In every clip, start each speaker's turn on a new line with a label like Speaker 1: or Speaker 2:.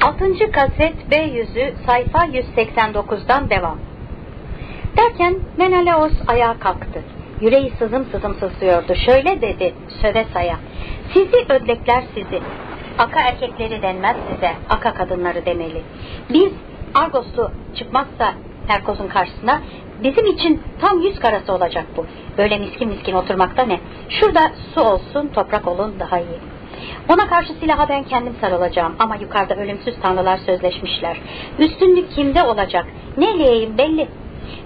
Speaker 1: 6. kaset B yüzü sayfa 189'dan devam. Derken Menelaos ayağa kalktı. Yüreği sızım sızım sızlıyordu. Şöyle dedi Sövesa'ya. Sizi ödlekler sizi. Aka erkekleri denmez size. Aka kadınları demeli. Biz Argoslu çıkmazsa Terkoz'un karşısına bizim için tam yüz karası olacak bu. Böyle miskin miskin oturmakta ne? Şurada su olsun toprak olun daha iyi. Ona karşı silaha ben kendim sarılacağım ama yukarıda ölümsüz tanrılar sözleşmişler. Üstünlük kimde olacak? Ne leyeyim belli.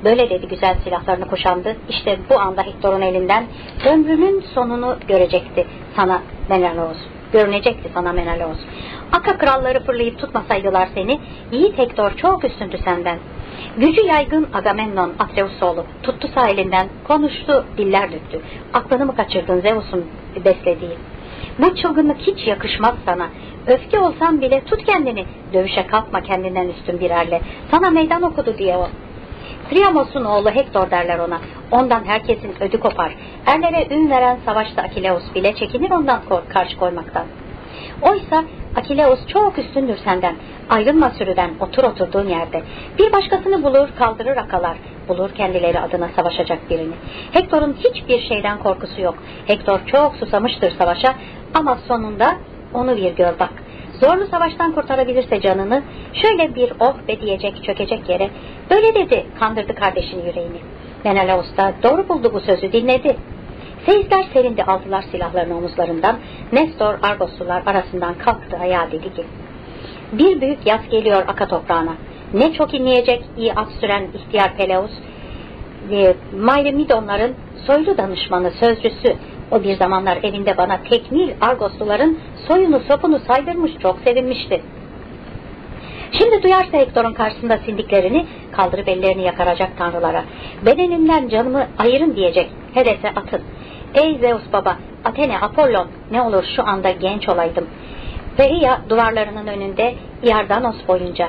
Speaker 1: Böyle dedi güzel silahlarını kuşandı. İşte bu anda Hektor'un elinden ömrünün sonunu görecekti sana Menelaos. Görünecekti sana Menelaos. Aka kralları fırlayıp tutmasaydılar seni, yiğit Hektor çok üstündü senden. Gücü yaygın Agamemnon Atreus oğlu tuttu sağ elinden, konuştu, diller döktü. Aklını mı kaçırdın Zeus'un beslediği? Bu çılgınlık hiç yakışmaz sana. Öfke olsan bile tut kendini. Dövüşe kalkma kendinden üstün bir erle. Sana meydan okudu diye o. Priamos'un oğlu Hektor derler ona. Ondan herkesin ödü kopar. Erlere ün veren savaşta Akileus bile çekinir ondan karşı koymaktan. Oysa Akileus çok üstündür senden. Ayrılma sürüden, otur oturduğun yerde. Bir başkasını bulur, kaldırır akalar. Bulur kendileri adına savaşacak birini. Hektor'un hiçbir şeyden korkusu yok. Hektor çok susamıştır savaşa ama sonunda onu bir gör bak. Zorlu savaştan kurtarabilirse canını, şöyle bir oh be diyecek çökecek yere, böyle dedi, kandırdı kardeşinin yüreğini. Menelaus da doğru buldu bu sözü, dinledi. Seyisler serindi aldılar silahlarını omuzlarından, Nestor Argoslular arasından kalktı ayağa dedi ki, bir büyük yaz geliyor Aka toprağına. Ne çok inleyecek iyi at süren ihtiyar Peleus, e, Mayremidonların soylu danışmanı, sözcüsü, o bir zamanlar evinde bana tekmil Argosluların soyunu sopunu saydırmış çok sevinmişti. Şimdi duyarsa Hektor'un karşısında sindiklerini kaldırıp ellerini yakaracak tanrılara. Bedeninden canımı ayırın diyecek. Hedese atın. Ey Zeus baba, Athene, Apollon ne olur şu anda genç olaydım. Veria duvarlarının önünde Iardanos boyunca.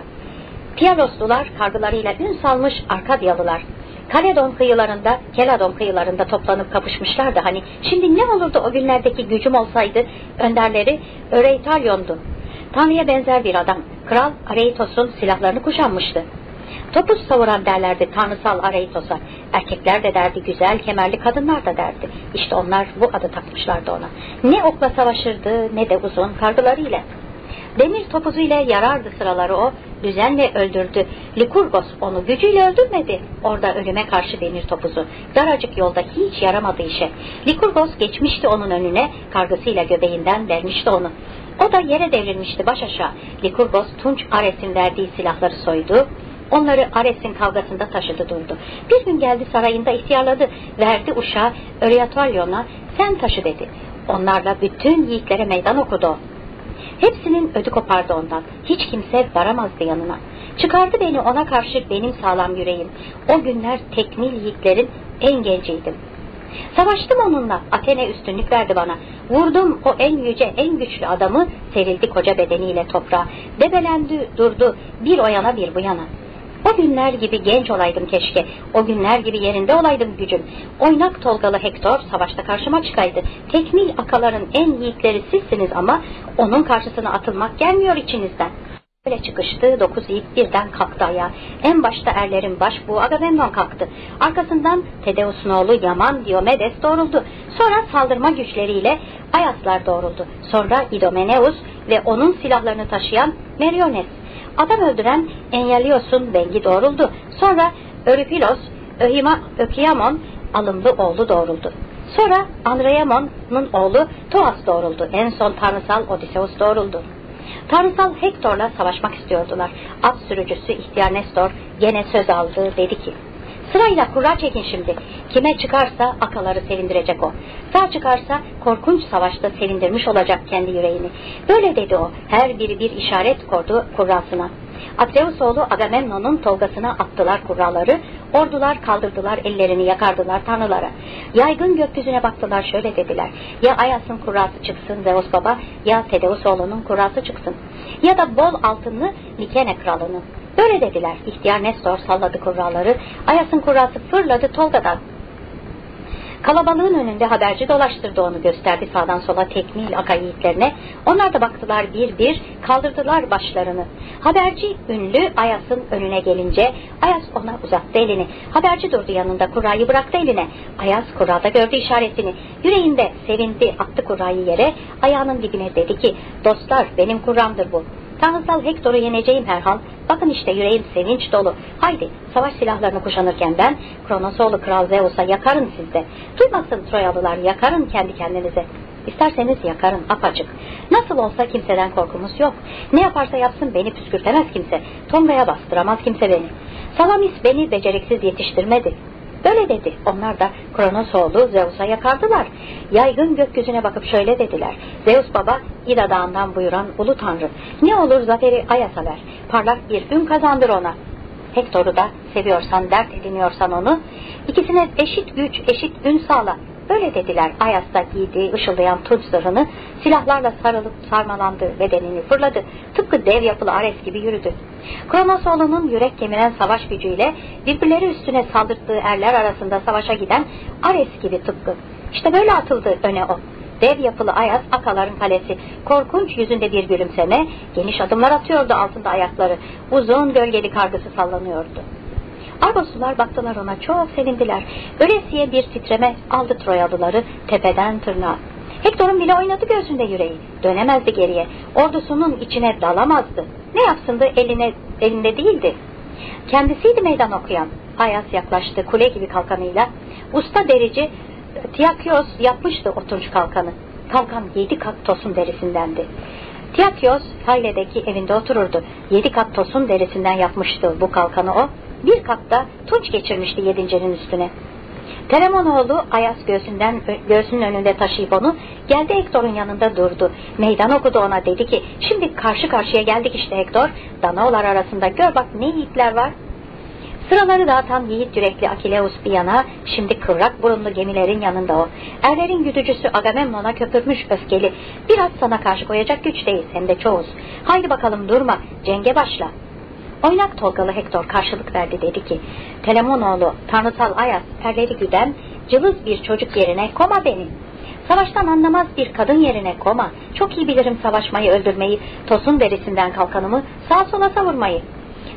Speaker 1: Piyaloslular kargılarıyla ün salmış Arkadyalılar. Kaledon kıyılarında, Keladon kıyılarında toplanıp kapışmışlardı hani. Şimdi ne olurdu o günlerdeki gücüm olsaydı önderleri Öreitalyon'du. Tanrı'ya benzer bir adam. Kral Areitos'un silahlarını kuşanmıştı. Topuz savuran derlerdi tanrısal Areitos'a. Erkekler de derdi güzel kemerli kadınlar da derdi. İşte onlar bu adı takmışlardı ona. Ne okla savaşırdı ne de uzun kargılarıyla. Demir topuzuyla yarardı sıraları o, düzenle öldürdü. Likurgos onu gücüyle öldürmedi. Orada ölüme karşı demir topuzu. Daracık yolda hiç yaramadı işe. Likurgos geçmişti onun önüne, kargısıyla göbeğinden vermişti onu. O da yere devrilmişti baş aşağı. Likurgos Tunç Ares'in verdiği silahları soydu. Onları Ares'in kavgasında taşıdı durdu. Bir gün geldi sarayında ihtiyarladı. Verdi uşağı Öreatolyon'a sen taşı dedi. Onlarla bütün yiğitlere meydan okudu. Hepsinin ödü kopardı ondan. Hiç kimse varamazdı yanına. Çıkardı beni ona karşı benim sağlam yüreğim. O günler tekmil yiğitlerin en genciydim. Savaştım onunla. Athene üstünlük verdi bana. Vurdum o en yüce, en güçlü adamı, serildi koca bedeniyle toprağa. Debelendi, durdu, bir o yana bir bu yana. O günler gibi genç olaydım keşke. O günler gibi yerinde olaydım gücüm. Oynak Tolgalı Hektor savaşta karşıma çıkaydı. Tekmil akaların en yiğitleri sizsiniz ama onun karşısına atılmak gelmiyor içinizden. Böyle çıkıştı, dokuz yiğit birden kalktı ayağa. En başta erlerin baş bu Agamemnon kalktı. Arkasından Tedeus'un oğlu Yaman Diomedes doğruldu. Sonra saldırma güçleriyle Ayaslar doğruldu. Sonra Idomeneus ve onun silahlarını taşıyan Meriones. Adam öldüren Enyalios'un bengi doğruldu. Sonra Öripilos, Öhima, Ökiyamon alımlı oğlu doğruldu. Sonra Andreamon'un oğlu Toas doğruldu. En son tanrısal Odysseus doğruldu. Tanrısal Hektor'la savaşmak istiyordular. At sürücüsü ihtiyar Nestor gene söz aldı dedi ki Sırayla kura çekin şimdi. Kime çıkarsa akaları sevindirecek o. Sağ çıkarsa korkunç savaşta sevindirmiş olacak kendi yüreğini. Böyle dedi o. Her biri bir işaret kordu kurrasına. Atreus oğlu Agamemnon'un tolgasına attılar kurraları, ordular kaldırdılar ellerini yakardılar tanrılara. Yaygın gökyüzüne baktılar şöyle dediler, ya Ayas'ın kurrası çıksın Zeus baba, ya Tedeus oğlunun kurrası çıksın. Ya da bol altınlı Mikene kralının. Böyle dediler. İhtiyar Nestor salladı kurraları. Ayas'ın kurrası fırladı Tolga'dan. Kalabalığın önünde haberci dolaştırdı onu gösterdi sağdan sola tekmil aka yiğitlerine. Onlar da baktılar bir bir kaldırdılar başlarını. Haberci ünlü Ayas'ın önüne gelince Ayas ona uzattı elini. Haberci durdu yanında kurayı bıraktı eline. Ayas kurada gördü işaretini. Yüreğinde sevindi attı kurayı yere. Ayağının dibine dedi ki dostlar benim kuramdır bu. Tanrısal Hektor'u yeneceğim herhal. Bakın işte yüreğim sevinç dolu. Haydi savaş silahlarını kuşanırken ben Kronosoğlu Kral Zeus'a yakarım sizde. Duymasın Troyalılar yakarım kendi kendinize. İsterseniz yakarım apacık. Nasıl olsa kimseden korkumuz yok. Ne yaparsa yapsın beni püskürtemez kimse. Tonga'ya bastıramaz kimse beni. Salamis beni beceriksiz yetiştirmedi. Böyle dedi. Onlar da Kronos oğlu Zeus'a yakardılar. Yaygın gökyüzüne bakıp şöyle dediler. Zeus baba İda dağından buyuran ulu tanrı. Ne olur zaferi Ayas'a ver. Parlak bir gün kazandır ona. Hektor'u da seviyorsan, dert ediniyorsan onu. İkisine eşit güç, eşit ün sağla. Böyle dediler Ayas'ta giydiği ışıldayan tunç zırhını silahlarla sarılıp sarmalandı bedenini fırladı. Tıpkı dev yapılı Ares gibi yürüdü. Kronos oğlunun yürek kemiren savaş gücüyle birbirleri üstüne saldırdığı erler arasında savaşa giden Ares gibi tıpkı. İşte böyle atıldı öne o. Dev yapılı Ayas Akaların kalesi. Korkunç yüzünde bir gülümseme, geniş adımlar atıyordu altında ayakları. Uzun gölgeli kargısı sallanıyordu. Argoslular baktılar ona çok sevindiler. Ölesiye bir titreme aldı Troyalıları tepeden tırnağa. Hektor'un bile oynadı gözünde yüreği. Dönemezdi geriye. Ordusunun içine dalamazdı. Ne yapsındı eline, elinde değildi. Kendisiydi meydan okuyan. Ayas yaklaştı kule gibi kalkanıyla. Usta derici Tiakios yapmıştı oturmuş kalkanı. Kalkan yedi kat tosun derisindendi. Tiakios Hayle'deki evinde otururdu. Yedi kat tosun derisinden yapmıştı bu kalkanı o. Bir katta tunç geçirmişti yedincinin üstüne. Telemonoğlu Ayas göğsünden, göğsünün önünde taşıyıp onu geldi Hektor'un yanında durdu. Meydan okudu ona dedi ki şimdi karşı karşıya geldik işte Hektor. Danaolar arasında gör bak ne yiğitler var. Sıraları dağıtan yiğit yürekli Akileus bir yana, şimdi kıvrak burunlu gemilerin yanında o. Erlerin güdücüsü Agamemnon'a köpürmüş öfkeli. Biraz sana karşı koyacak güçteyiz hem de çoğuz. Haydi bakalım durma, cenge başla. Oynak Tolgalı Hektor karşılık verdi dedi ki, Telemonoğlu, tanrısal Ayas, erleri güden, cılız bir çocuk yerine koma beni. Savaştan anlamaz bir kadın yerine koma. Çok iyi bilirim savaşmayı, öldürmeyi, tosun derisinden kalkanımı sağa sola savurmayı.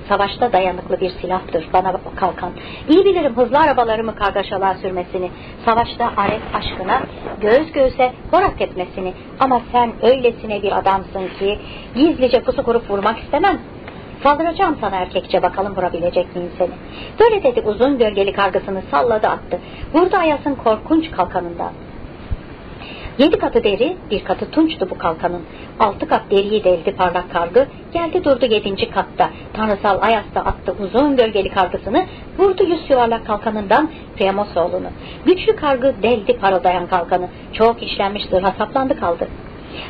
Speaker 1: Savaşta dayanıklı bir silahtır bana kalkan. İyi bilirim hızlı arabalarımı kargaşalığa sürmesini, savaşta aret aşkına göğüs göğüse horak etmesini. Ama sen öylesine bir adamsın ki gizlice pusu kurup vurmak istemem. Saldıracağım sana erkekçe bakalım vurabilecek miyim seni. Böyle dedi uzun gölgeli kargısını salladı attı. Vurdu Ayas'ın korkunç kalkanından. Yedi katı deri, bir katı tunçtu bu kalkanın. Altı kat deriyi deldi parlak kargı, geldi durdu yedinci katta. Tanrısal Ayas'ta attı uzun gölgeli kargısını, vurdu yüz yuvarlak kalkanından Priamosoğlu'nu. Güçlü kargı deldi parıldayan kalkanı, çok işlenmiş zırha saplandı kaldı.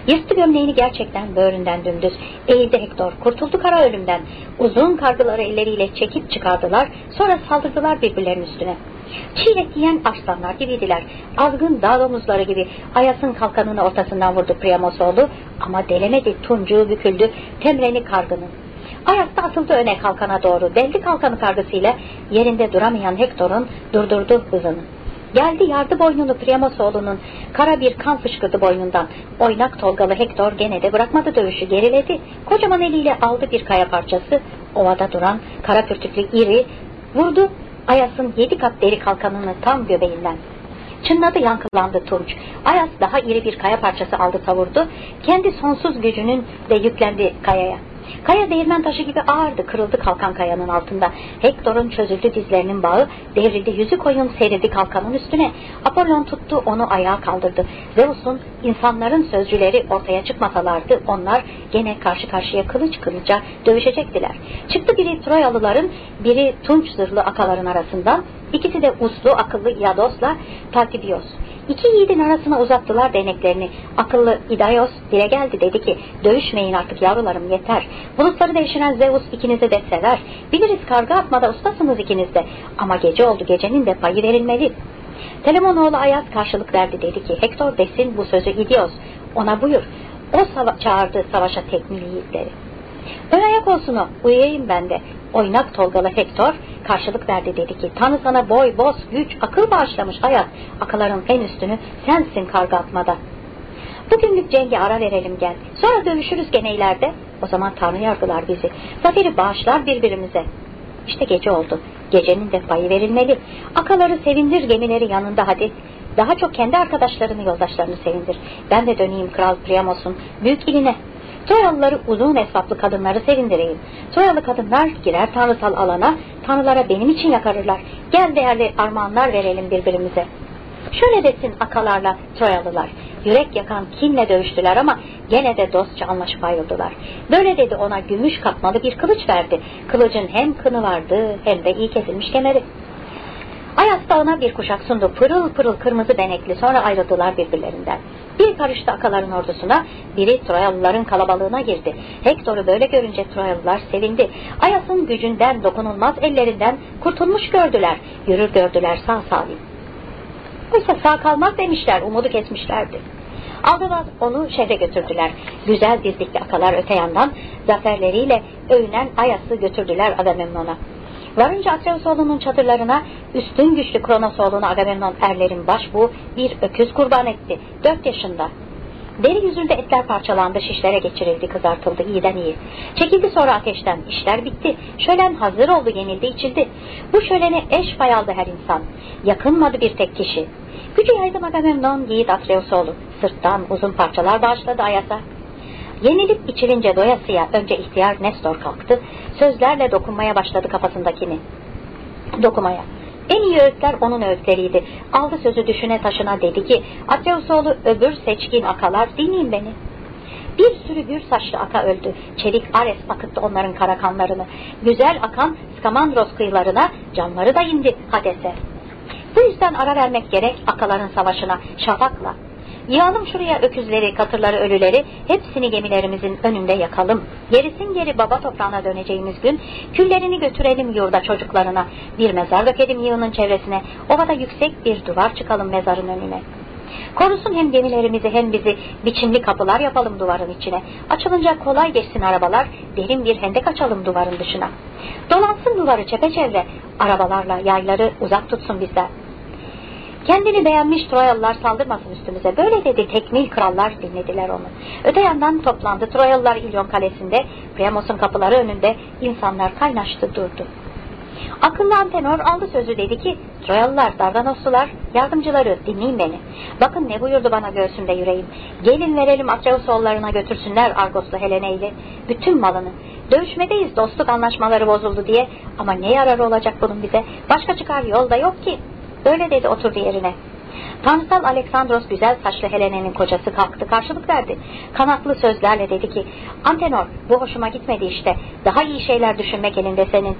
Speaker 1: Yırttı gömleğini gerçekten böğründen dümdüz. Eğildi Hektor, kurtuldu kara ölümden. Uzun kargıları elleriyle çekip çıkardılar, sonra saldırdılar birbirlerinin üstüne. Çiğ et yiyen aslanlar gibiydiler. Azgın dağ domuzları gibi Ayas'ın kalkanını ortasından vurdu Priamosoğlu ama delemedi tuncuğu büküldü temreni kargının. Ayakta atıldı öne kalkana doğru. Deldi kalkanı kargısıyla yerinde duramayan Hektor'un durdurdu hızını. Geldi yardı boynunu Priamosoğlu'nun. Kara bir kan fışkırdı boynundan. Oynak tolgalı Hektor gene de bırakmadı dövüşü geriledi. Kocaman eliyle aldı bir kaya parçası. Ovada duran kara pürtüklü iri vurdu Ayas'ın yedi kat deri kalkanını tam göbeğinden. Çınladı yankılandı Tunç. Ayas daha iri bir kaya parçası aldı savurdu. Kendi sonsuz gücünün de yüklendi kayaya. Kaya değirmen taşı gibi ağırdı, kırıldı kalkan kayanın altında. Hektor'un çözüldü dizlerinin bağı, devrildi yüzü koyun serildi kalkanın üstüne. Apollon tuttu, onu ayağa kaldırdı. Zeus'un insanların sözcüleri ortaya çıkmasalardı, onlar gene karşı karşıya kılıç kılıca dövüşecektiler. Çıktı biri Troyalıların, biri Tunç zırhlı akaların arasından, ikisi de uslu, akıllı Iados'la Taltibios. İki yiğidin arasına uzattılar deneklerini. Akıllı İdaios dile geldi dedi ki dövüşmeyin artık yavrularım yeter. Bulutları devşiren Zeus ikinizi de sever. Biliriz karga atmada ustasınız ikiniz de. Ama gece oldu gecenin de payı verilmeli. Telemonoğlu Ayaz karşılık verdi dedi ki Hektor desin bu sözü İdios. Ona buyur. O sava çağırdı savaşa tekmil yiğitleri. Ön ayak olsun o. Uyuyayım ben de. Oynak Tolgalı Hektor karşılık verdi dedi ki Tanrı sana boy, boz, güç, akıl bağışlamış hayat. Akılların en üstünü sensin karga atmada. Bugünlük cenge ara verelim gel. Sonra dövüşürüz gene ileride. O zaman Tanrı yargılar bizi. Zaferi bağışlar birbirimize. İşte gece oldu. Gecenin de payı verilmeli. Akaları sevindir gemileri yanında hadi. Daha çok kendi arkadaşlarını yoldaşlarını sevindir. Ben de döneyim Kral Priamos'un büyük iline. Troyalıları uzun hesaplı kadınları sevindireyim. Troyalı kadınlar girer tanrısal alana, tanrılara benim için yakarırlar. Gel değerli armağanlar verelim birbirimize. Şöyle desin akalarla Troyalılar. Yürek yakan kinle dövüştüler ama gene de dostça anlaşıp ayrıldılar. Böyle dedi ona gümüş katmalı bir kılıç verdi. Kılıcın hem kını vardı hem de iyi kesilmiş kemeri. Ayas da ona bir kuşak sundu. Pırıl pırıl kırmızı benekli sonra ayrıldılar birbirlerinden. Bir karıştı akaların ordusuna, biri Troyalıların kalabalığına girdi. Hektor'u böyle görünce Troyalılar sevindi. Ayas'ın gücünden, dokunulmaz ellerinden kurtulmuş gördüler. Yürür gördüler sağ salim. Oysa sağ kalmaz demişler, umudu kesmişlerdi. Aldılar onu şehre götürdüler. Güzel dizlikli akalar öte yandan zaferleriyle övünen Ayas'ı götürdüler Agamemnon'a. Varınca Atreus çadırlarına üstün güçlü Kronos oğlunu Agamemnon erlerin başbuğu bir öküz kurban etti. Dört yaşında. Deri yüzünde etler parçalandı, şişlere geçirildi, kızartıldı iyiden iyi. Çekildi sonra ateşten, işler bitti. Şölen hazır oldu, yenildi, içildi. Bu şölene eş pay aldı her insan. Yakınmadı bir tek kişi. Gücü yaydı Agamemnon, yiğit Atreus oğlu. Sırttan uzun parçalar bağışladı Ayas'a. Yenilip içilince doyasıya önce ihtiyar Nestor kalktı. Sözlerle dokunmaya başladı kafasındakini. Dokumaya. En iyi öğütler onun öğütleriydi. Aldı sözü düşüne taşına dedi ki Atreusoğlu öbür seçkin akalar dinleyin beni. Bir sürü gür saçlı aka öldü. Çelik Ares akıttı onların kara kanlarını. Güzel akan Skamandros kıyılarına canları da indi Hades'e. Bu yüzden ara vermek gerek akaların savaşına şafakla. Yığalım şuraya öküzleri, katırları, ölüleri, hepsini gemilerimizin önünde yakalım. Gerisin geri baba toprağına döneceğimiz gün, küllerini götürelim yurda çocuklarına, bir mezar dökelim yığının çevresine, ovada yüksek bir duvar çıkalım mezarın önüne. Korusun hem gemilerimizi hem bizi biçimli kapılar yapalım duvarın içine. Açılınca kolay geçsin arabalar, derin bir hendek açalım duvarın dışına. Dolansın duvarı çepeçevre, arabalarla yayları uzak tutsun bizden. Kendini beğenmiş Troyalılar saldırmasın üstümüze. Böyle dedi tekmil krallar dinlediler onu. Öte yandan toplandı Troyalılar İlyon kalesinde, Priamos'un kapıları önünde insanlar kaynaştı durdu. Akıllı Antenor aldı sözü dedi ki Troyalılar, Dardanoslular, yardımcıları dinleyin beni. Bakın ne buyurdu bana göğsümde yüreğim. Gelin verelim Atreus götürsünler Argoslu Helene ile bütün malını. Dövüşmedeyiz dostluk anlaşmaları bozuldu diye ama ne yararı olacak bunun bize? Başka çıkar yol da yok ki. Öyle dedi oturdu yerine. Tanrısal Aleksandros güzel saçlı Helene'nin kocası kalktı karşılık verdi. Kanatlı sözlerle dedi ki Antenor bu hoşuma gitmedi işte. Daha iyi şeyler düşünmek elinde senin.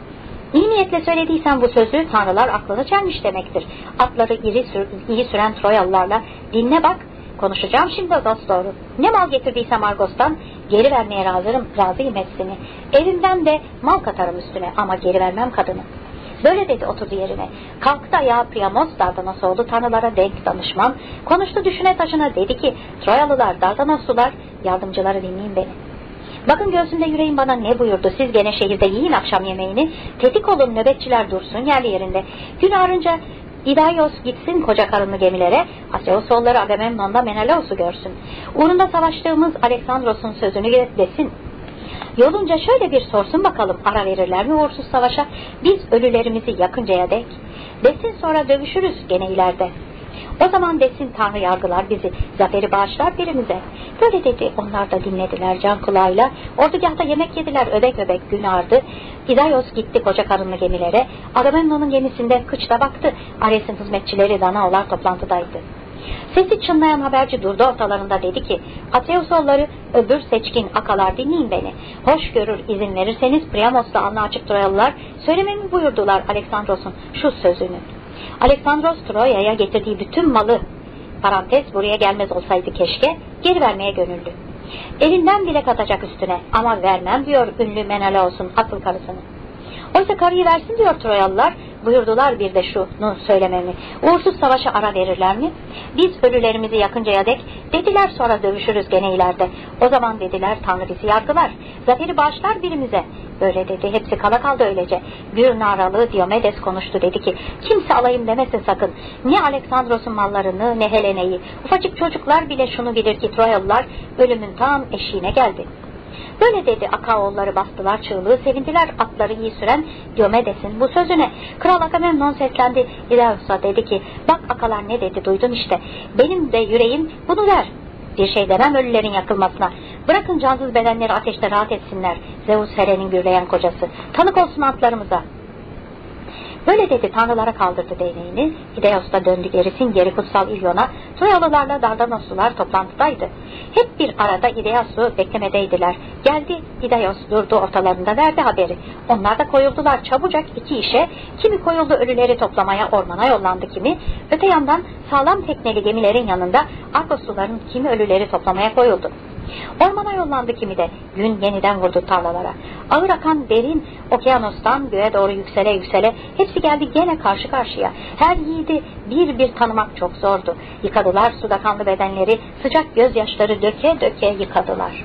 Speaker 1: İyi niyetle söylediysen bu sözü tanrılar aklını çelmiş demektir. Atları iri sür, iyi süren Troyalılarla dinle bak konuşacağım şimdi dost doğru. Ne mal getirdiysem Argos'tan geri vermeye razıyım, razıyım hepsini. Evimden de mal katarım üstüne ama geri vermem kadını. Böyle dedi oturdu yerine. Kalktı ayağa Priamos Dardanosoğlu tanrılara denk danışman. Konuştu düşüne taşına dedi ki Troyalılar, Dardanoslular yardımcıları dinleyin beni. Bakın göğsümde yüreğim bana ne buyurdu. Siz gene şehirde yiyin akşam yemeğini. Tetik olun nöbetçiler dursun yerli yerinde. Gün ağrınca İdaios gitsin koca karınlı gemilere, Aseosolları Agamemnon'da Menelaos'u görsün. Uğrunda savaştığımız Aleksandros'un sözünü desin. Yolunca şöyle bir sorsun bakalım ara verirler mi uğursuz savaşa? Biz ölülerimizi yakıncaya dek. Desin sonra dövüşürüz gene ileride. O zaman desin Tanrı yargılar bizi, zaferi bağışlar birimize. Böyle dedi, onlar da dinlediler can kulağıyla. Ordugahta yemek yediler, öbek öbek gün ağırdı. İdaios gitti koca karınlı gemilere. Agamemnon'un gemisinde kıçta baktı. Ares'in hizmetçileri Danaolar toplantıdaydı. Sesi çınlayan haberci durdu ortalarında dedi ki Atreusoğulları öbür seçkin akalar dinleyin beni. Hoş görür izin verirseniz Priamos'ta alnı açık Troyalılar söylememi buyurdular Aleksandros'un şu sözünü. Aleksandros Troya'ya getirdiği bütün malı parantez buraya gelmez olsaydı keşke geri vermeye gönüllü. Elinden bile katacak üstüne ama vermem diyor ünlü Menelaos'un akıl karısını. Oysa karıyı versin diyor Troyalılar. Buyurdular bir de şunu söylememi. Uğursuz savaşa ara verirler mi? Biz ölülerimizi yakıncaya dek dediler sonra dövüşürüz gene ileride. O zaman dediler Tanrı bizi yargılar. Zaferi bağışlar birimize. Böyle dedi. Hepsi kala kaldı öylece. Bir naralı Diomedes konuştu dedi ki kimse alayım demesin sakın. Ne Aleksandros'un mallarını ne Helene'yi. Ufacık çocuklar bile şunu bilir ki Troyalılar ölümün tam eşiğine geldi. Böyle dedi Akaoğulları bastılar çığlığı sevindiler atları iyi süren Diomedes'in bu sözüne. Kral Agamemnon seslendi İlaus'a dedi ki bak akalar ne dedi duydun işte benim de yüreğim bunu der. Bir şey demem ölülerin yakılmasına. Bırakın cansız bedenleri ateşte rahat etsinler. Zeus Here'nin gürleyen kocası. Tanık olsun atlarımıza. Böyle dedi tanrılara kaldırdı değneğini. Hideos da döndü gerisin geri kutsal İlyon'a. Troyalılarla Dardanoslular toplantıdaydı. Hep bir arada Hideos'u beklemedeydiler. Geldi Hideos durdu ortalarında verdi haberi. Onlar da koyuldular çabucak iki işe. Kimi koyuldu ölüleri toplamaya ormana yollandı kimi. Öte yandan sağlam tekneli gemilerin yanında Argosluların kimi ölüleri toplamaya koyuldu. Ormana yollandı kimi de gün yeniden vurdu tarlalara. Ağır akan derin okyanustan göğe doğru yüksele yüksele hepsi geldi gene karşı karşıya. Her yiğidi bir bir tanımak çok zordu. Yıkadılar suda kanlı bedenleri sıcak gözyaşları döke döke yıkadılar.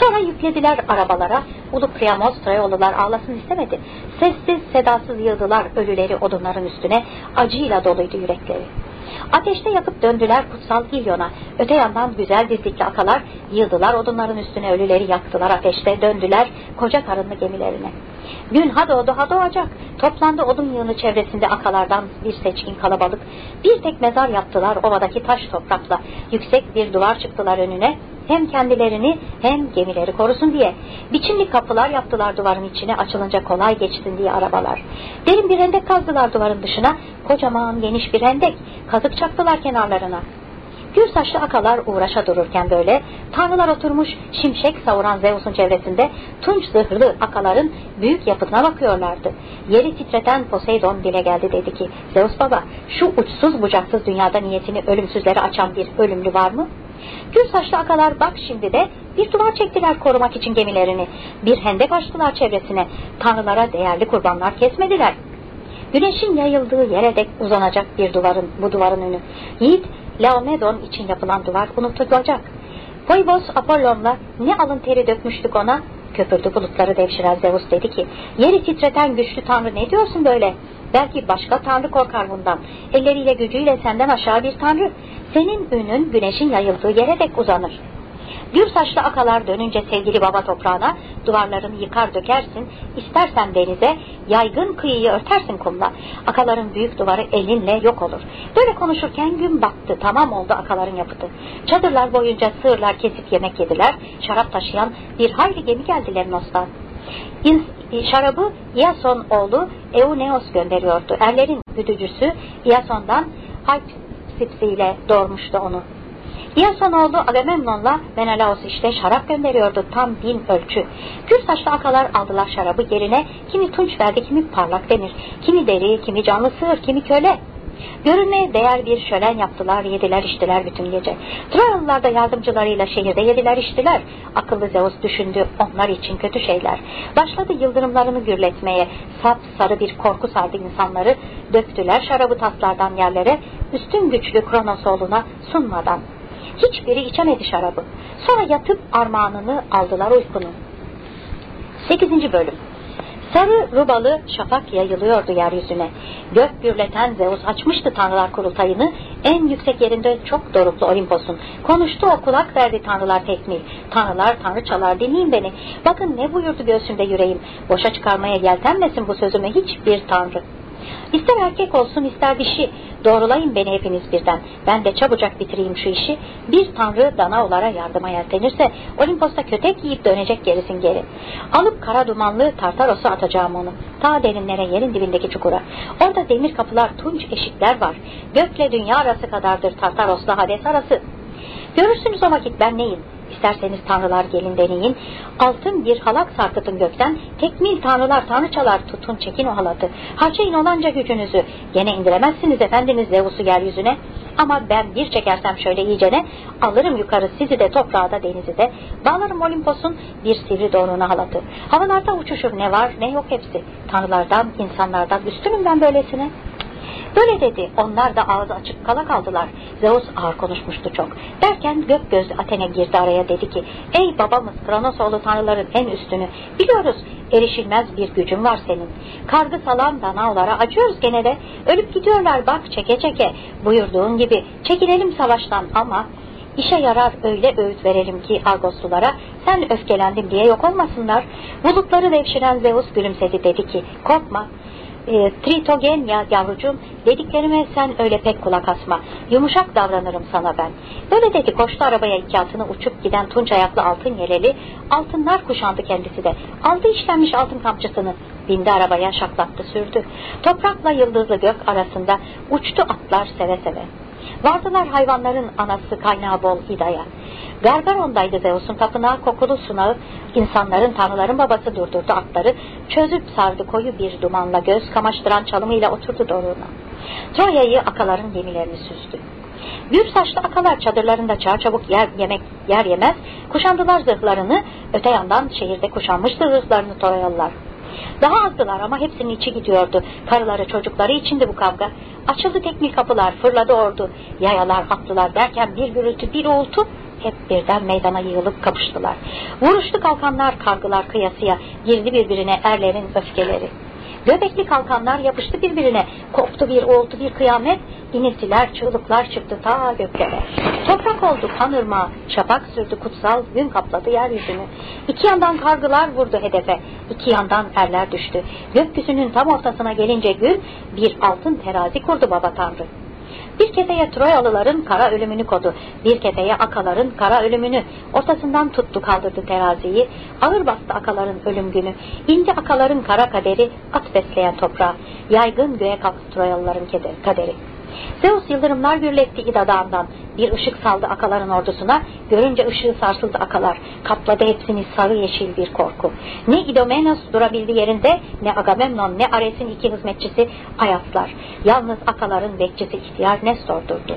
Speaker 1: Sonra yüklediler arabalara. Ulu Priamos Trayoğlular ağlasın istemedi. Sessiz sedasız yığdılar ölüleri odunların üstüne. Acıyla doluydu yürekleri. Ateşte yakıp döndüler kutsal Hilyon'a. Öte yandan güzel dizlikli akalar yığdılar odunların üstüne ölüleri yaktılar ateşte döndüler koca karınlı gemilerine. Gün ha doğdu ha doğacak. Toplandı odun yığını çevresinde akalardan bir seçkin kalabalık. Bir tek mezar yaptılar ovadaki taş toprakla. Yüksek bir duvar çıktılar önüne hem kendilerini hem gemileri korusun diye. Biçimli kapılar yaptılar duvarın içine açılınca kolay geçsin diye arabalar. Derin bir hendek kazdılar duvarın dışına. Kocaman geniş bir hendek. Kazık çaktılar kenarlarına. Gür saçlı akalar uğraşa dururken böyle, tanrılar oturmuş şimşek savuran Zeus'un çevresinde tunç zırhlı akaların büyük yapıtına bakıyorlardı. Yeri titreten Poseidon dile geldi dedi ki, Zeus baba şu uçsuz bucaksız dünyada niyetini ölümsüzlere açan bir ölümlü var mı? Gül saçlı akalar bak şimdi de bir duvar çektiler korumak için gemilerini. Bir hendek açtılar çevresine. Tanrılara değerli kurbanlar kesmediler. Güneşin yayıldığı yere dek uzanacak bir duvarın, bu duvarın önü. Yiğit, Laomedon için yapılan duvar unutulacak. Poybos Apollon'la ne alın teri dökmüştük ona, köpürdü bulutları devşiren Zeus dedi ki, yeri titreten güçlü tanrı ne diyorsun böyle? Belki başka tanrı korkar bundan. Elleriyle gücüyle senden aşağı bir tanrı. Senin ünün güneşin yayıldığı yere dek uzanır. Gür saçlı akalar dönünce sevgili baba toprağına duvarlarını yıkar dökersin, istersen denize yaygın kıyıyı örtersin kumla. Akaların büyük duvarı elinle yok olur. Böyle konuşurken gün battı, tamam oldu akaların yapıtı. Çadırlar boyunca sığırlar kesip yemek yediler, şarap taşıyan bir hayli gemi geldi Lemnos'tan. Şarabı Iason oğlu Euneos gönderiyordu. Erlerin güdücüsü Iason'dan Hypsipsi ile doğurmuştu onu. Iason oğlu Agamemnon'la Menelaos işte şarap gönderiyordu tam bin ölçü. Gül saçlı akalar aldılar şarabı yerine kimi tunç verdi kimi parlak demir, kimi deri, kimi canlı sığır, kimi köle. Görünmeye değer bir şölen yaptılar, yediler içtiler bütün gece. Troyalılar da yardımcılarıyla şehirde yediler içtiler. Akıllı Zeus düşündü onlar için kötü şeyler. Başladı yıldırımlarını gürletmeye. Sap sarı bir korku sardı insanları. Döktüler şarabı taslardan yerlere. Üstün güçlü Kronos oğluna sunmadan. Hiçbiri içemedi şarabı. Sonra yatıp armağanını aldılar uykunun. 8. Bölüm Sarı rubalı şafak yayılıyordu yeryüzüne. Gök gürleten Zeus açmıştı tanrılar kurultayını. En yüksek yerinde çok doruklu Olimpos'un. Konuştu o kulak verdi tanrılar tekmil. Tanrılar tanrıçalar dinleyin beni. Bakın ne buyurdu göğsümde yüreğim. Boşa çıkarmaya yeltenmesin bu sözüme hiçbir tanrı. İster erkek olsun ister dişi. Doğrulayın beni hepiniz birden. Ben de çabucak bitireyim şu işi. Bir tanrı danaolara yardıma yeltenirse Olimpos'ta kötek yiyip dönecek gerisin geri. Alıp kara dumanlı Tartaros'a atacağım onu. Ta derinlere yerin dibindeki çukura. Orada demir kapılar tunç eşikler var. Gökle dünya arası kadardır Tartaros'la Hades arası. Görürsünüz o vakit ben neyim? İsterseniz tanrılar gelin deneyin. Altın bir halak sarkıtın gökten. Tekmil tanrılar tanrıçalar tutun çekin o halatı. Harcayın olanca gücünüzü. Gene indiremezsiniz efendiniz Zeus'u yeryüzüne. Ama ben bir çekersem şöyle iyicene alırım yukarı sizi de toprağı da denizi de. Bağlarım Olimpos'un bir sivri doğruna halatı. Havalarda uçuşur ne var ne yok hepsi. Tanrılardan insanlardan üstünüm ben böylesine. Böyle dedi. Onlar da ağzı açık kala kaldılar. Zeus ağır konuşmuştu çok. Derken gök gözlü Athena girdi araya dedi ki Ey babamız Kronos oğlu tanrıların en üstünü biliyoruz erişilmez bir gücün var senin. Kargı salan danaolara acıyoruz gene de. Ölüp gidiyorlar bak çeke çeke. Buyurduğun gibi çekilelim savaştan ama İşe yarar öyle öğüt verelim ki Argoslulara sen öfkelendin diye yok olmasınlar. Bulutları devşiren Zeus gülümsedi dedi ki korkma e, tritogen ya yavrucuğum dediklerime sen öyle pek kulak asma. Yumuşak davranırım sana ben. Böyle dedi koştu arabaya iki atını uçup giden tunç ayaklı altın yeleli. Altınlar kuşandı kendisi de. Aldı işlenmiş altın kamçısını. Bindi arabaya şaklattı sürdü. Toprakla yıldızlı gök arasında uçtu atlar seve seve. Vardılar hayvanların anası kaynağı bol hidaya. Gargaron'daydı Zeus'un tapınağı kokulu sunağı, insanların tanrıların babası durdurdu atları, çözüp sardı koyu bir dumanla göz kamaştıran çalımıyla oturdu doruğuna. Troya'yı akaların gemilerini süzdü. Gür saçlı akalar çadırlarında çağ çabuk yer, yemek, yer yemez, kuşandılar zırhlarını, öte yandan şehirde kuşanmıştı zırhlarını Troyalılar. Daha azdılar ama hepsinin içi gidiyordu. Karıları çocukları içinde bu kavga. Açıldı tekmil kapılar, fırladı ordu. Yayalar attılar derken bir gürültü bir uğultu hep birden meydana yığılıp kapıştılar. Vuruştu kalkanlar kargılar kıyasıya girdi birbirine erlerin öfkeleri. Göbekli kalkanlar yapıştı birbirine. Koptu bir oldu bir kıyamet. İniltiler, çığlıklar çıktı ta göklere. Toprak oldu kan ırmağı. Şafak sürdü kutsal, gün kapladı yeryüzünü. İki yandan kargılar vurdu hedefe. İki yandan erler düştü. Gökyüzünün tam ortasına gelince gün bir altın terazi kurdu baba tanrı. Bir kefeye Troyalıların kara ölümünü kodu. Bir kefeye akaların kara ölümünü. Ortasından tuttu kaldırdı teraziyi. Ağır bastı akaların ölüm günü. İndi akaların kara kaderi at besleyen toprağa. Yaygın göğe kalktı Troyalıların kaderi. Zeus yıldırımlar gürletti İda dağından. Bir ışık saldı akaların ordusuna. Görünce ışığı sarsıldı akalar. Kapladı hepsini sarı yeşil bir korku. Ne İdomenos durabildi yerinde, ne Agamemnon, ne Ares'in iki hizmetçisi Ayaslar. Yalnız akaların bekçisi ihtiyar Nestor durdu.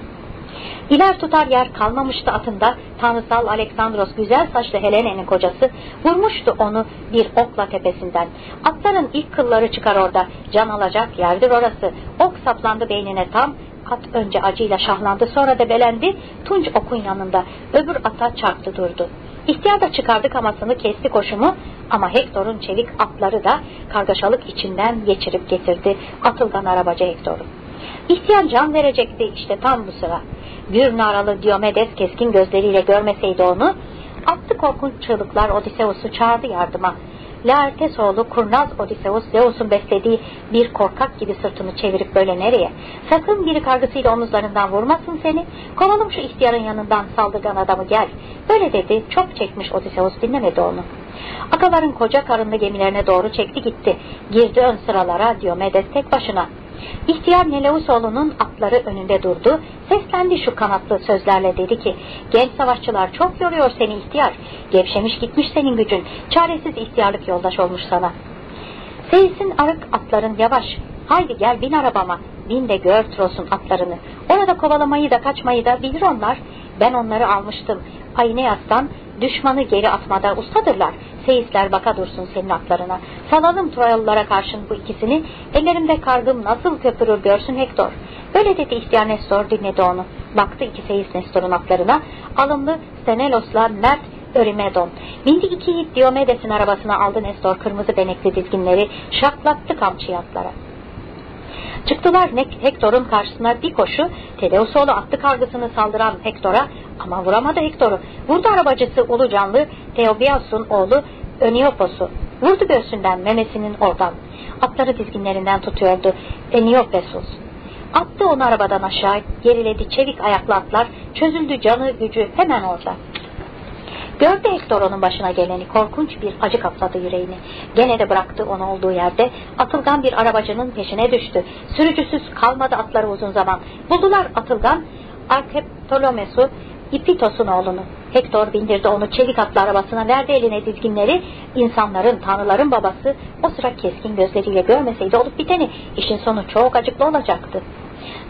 Speaker 1: İler tutar yer kalmamıştı atında. Tanrısal Aleksandros güzel saçlı Helene'nin kocası vurmuştu onu bir okla tepesinden. Atların ilk kılları çıkar orada. Can alacak yerdir orası. Ok saplandı beynine tam. At önce acıyla şahlandı sonra da belendi. Tunç okun yanında. Öbür ata çarptı durdu. İhtiyar da çıkardı kamasını kesti koşumu ama Hektor'un çevik atları da kargaşalık içinden geçirip getirdi atılgan arabacı Hektor'u. İhtiyar can verecekti işte tam bu sıra. Gür naralı Diomedes keskin gözleriyle görmeseydi onu, attı korkunç çığlıklar Odysseus'u çağırdı yardıma. Laertes oğlu kurnaz Odysseus Zeus'un beslediği bir korkak gibi sırtını çevirip böyle nereye? Sakın biri kargısıyla omuzlarından vurmasın seni. Kovalım şu ihtiyarın yanından saldırgan adamı gel. Böyle dedi çok çekmiş Odysseus dinlemedi onu. Akaların koca karınlı gemilerine doğru çekti gitti. Girdi ön sıralara Diomedes tek başına. İhtiyar Neleusoğlu'nun atları önünde durdu. Seslendi şu kanatlı sözlerle dedi ki genç savaşçılar çok yoruyor seni ihtiyar. Gevşemiş gitmiş senin gücün. Çaresiz ihtiyarlık yoldaş olmuş sana. Seysin arık atların yavaş. Haydi gel bin arabama. Bin de gör Tros'un atlarını. Orada kovalamayı da kaçmayı da bilir onlar. Ben onları almıştım. Aineas'tan düşmanı geri atmada ustadırlar. Seyisler baka dursun senin atlarına. Salalım Troyalılara karşın bu ikisini. Ellerimde kargım nasıl köpürür görsün Hektor. Böyle dedi ihtiyar Nestor dinledi onu. Baktı iki seyis Nestor'un atlarına. Alımlı Stenelos'la Mert Örimedon. Bindi iki yiğit Diomedes'in arabasına aldı Nestor kırmızı benekli dizginleri. Şaklattı kamçı atlara. Çıktılar Hektor'un karşısına bir koşu. Teleusoğlu attı kargısını saldıran Hektor'a ama vuramadı Hektor'u. Vurdu arabacısı ulu canlı Theobias'un oğlu Öniopos'u. Vurdu göğsünden memesinin oradan. Atları dizginlerinden tutuyordu Eniopesus. Attı onu arabadan aşağı, geriledi çevik ayaklı atlar, çözüldü canı gücü hemen orada. Gördü Hector onun başına geleni, korkunç bir acı kapladı yüreğini. Gene de bıraktı onu olduğu yerde, atılgan bir arabacının peşine düştü. Sürücüsüz kalmadı atları uzun zaman. Buldular atılgan Arkeptolomes'u, İpitos'un oğlunu. Hector bindirdi onu çelik atlı arabasına verdi eline dizginleri. İnsanların, tanrıların babası o sıra keskin gözleriyle görmeseydi olup biteni işin sonu çok acıklı olacaktı.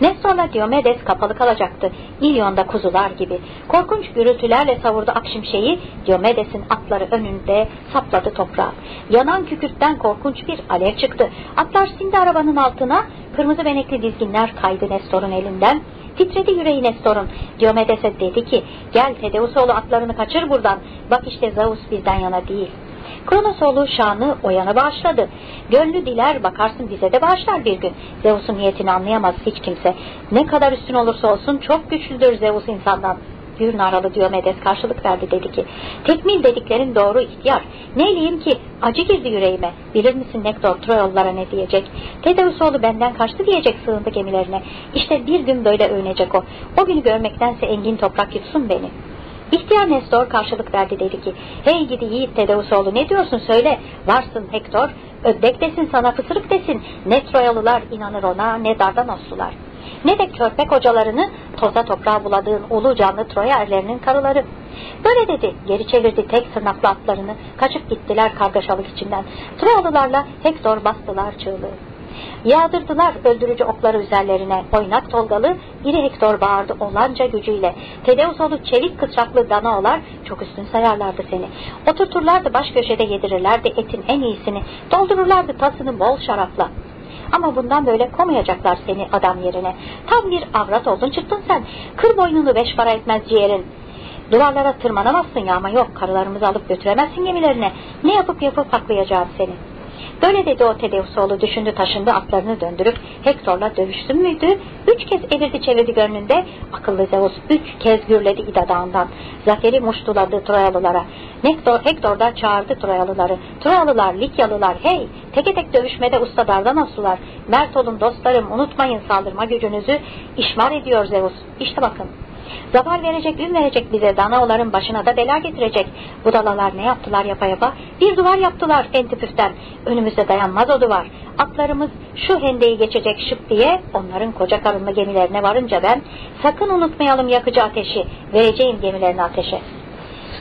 Speaker 1: Nestor'la Diomedes kapalı kalacaktı. İlyon'da kuzular gibi. Korkunç gürültülerle savurdu Akşimşe'yi. Diomedes'in atları önünde sapladı toprağa. Yanan kükürtten korkunç bir alev çıktı. Atlar sindi arabanın altına. Kırmızı benekli dizginler kaydı Nestor'un elinden. Titredi yüreği Nestor'un. Diomedes'e dedi ki gel Tedeusoğlu atlarını kaçır buradan. Bak işte Zeus bizden yana değil. Kronosoğlu şanı o yana bağışladı. Gönlü diler bakarsın bize de bağışlar bir gün. Zeus'un niyetini anlayamaz hiç kimse. Ne kadar üstün olursa olsun çok güçlüdür Zeus insandan. Gür naralı Diomedes karşılık verdi dedi ki tekmil dediklerin doğru ihtiyar neyleyim ki acı girdi yüreğime bilir misin Nektor Troyollara ne diyecek Tedeusoğlu benden kaçtı diyecek sığındı gemilerine İşte bir gün böyle övünecek o o günü görmektense engin toprak yutsun beni İhtiyar Nestor karşılık verdi dedi ki Hey gidi yiğit Tedeusoğlu ne diyorsun söyle varsın Hektor öddek desin sana fısırık desin ne Troyalılar inanır ona ne Dardanoslular ne de körpek hocalarını toza toprağa buladığın ulu canlı Troya erlerinin karıları. Böyle dedi, geri çevirdi tek sırnaklı atlarını, kaçıp gittiler kargaşalık içinden. Troyalılarla Hektor bastılar çığlığı. Yağdırdılar öldürücü okları üzerlerine. Oynak tolgalı iri Hektor bağırdı olanca gücüyle. Tedeusoğlu çelik kıçaklı danaolar çok üstün sayarlardı seni. Oturturlardı baş köşede yedirirlerdi etin en iyisini. Doldururlardı tasını bol şarapla. Ama bundan böyle komayacaklar seni adam yerine. Tam bir avrat oldun çıktın sen. Kır boynunu beş para etmez ciğerin. Duvarlara tırmanamazsın ya ama yok karılarımızı alıp götüremezsin gemilerine. Ne yapıp yapıp haklayacağım seni. Böyle dedi o Tedeusoğlu düşündü taşındı atlarını döndürüp Hektor'la dövüşsün müydü? Üç kez evirdi çevirdi gönlünde akıllı Zeus üç kez gürledi İda dağından. Zaferi muştuladı Troyalılara. Hektor, Hektor da çağırdı Troyalıları. Troyalılar, Likyalılar hey teke tek dövüşmede usta Dardanoslular. Mert olun dostlarım unutmayın saldırma gücünüzü. İşmar ediyor Zeus. İşte bakın Zafer verecek, ün verecek bize, danaoların başına da bela getirecek. Budalalar ne yaptılar yapa yapa? Bir duvar yaptılar entipüften. Önümüzde dayanmaz o duvar. Atlarımız şu hendeyi geçecek şıp diye onların koca karınlı gemilerine varınca ben sakın unutmayalım yakıcı ateşi, vereceğim gemilerini ateşe.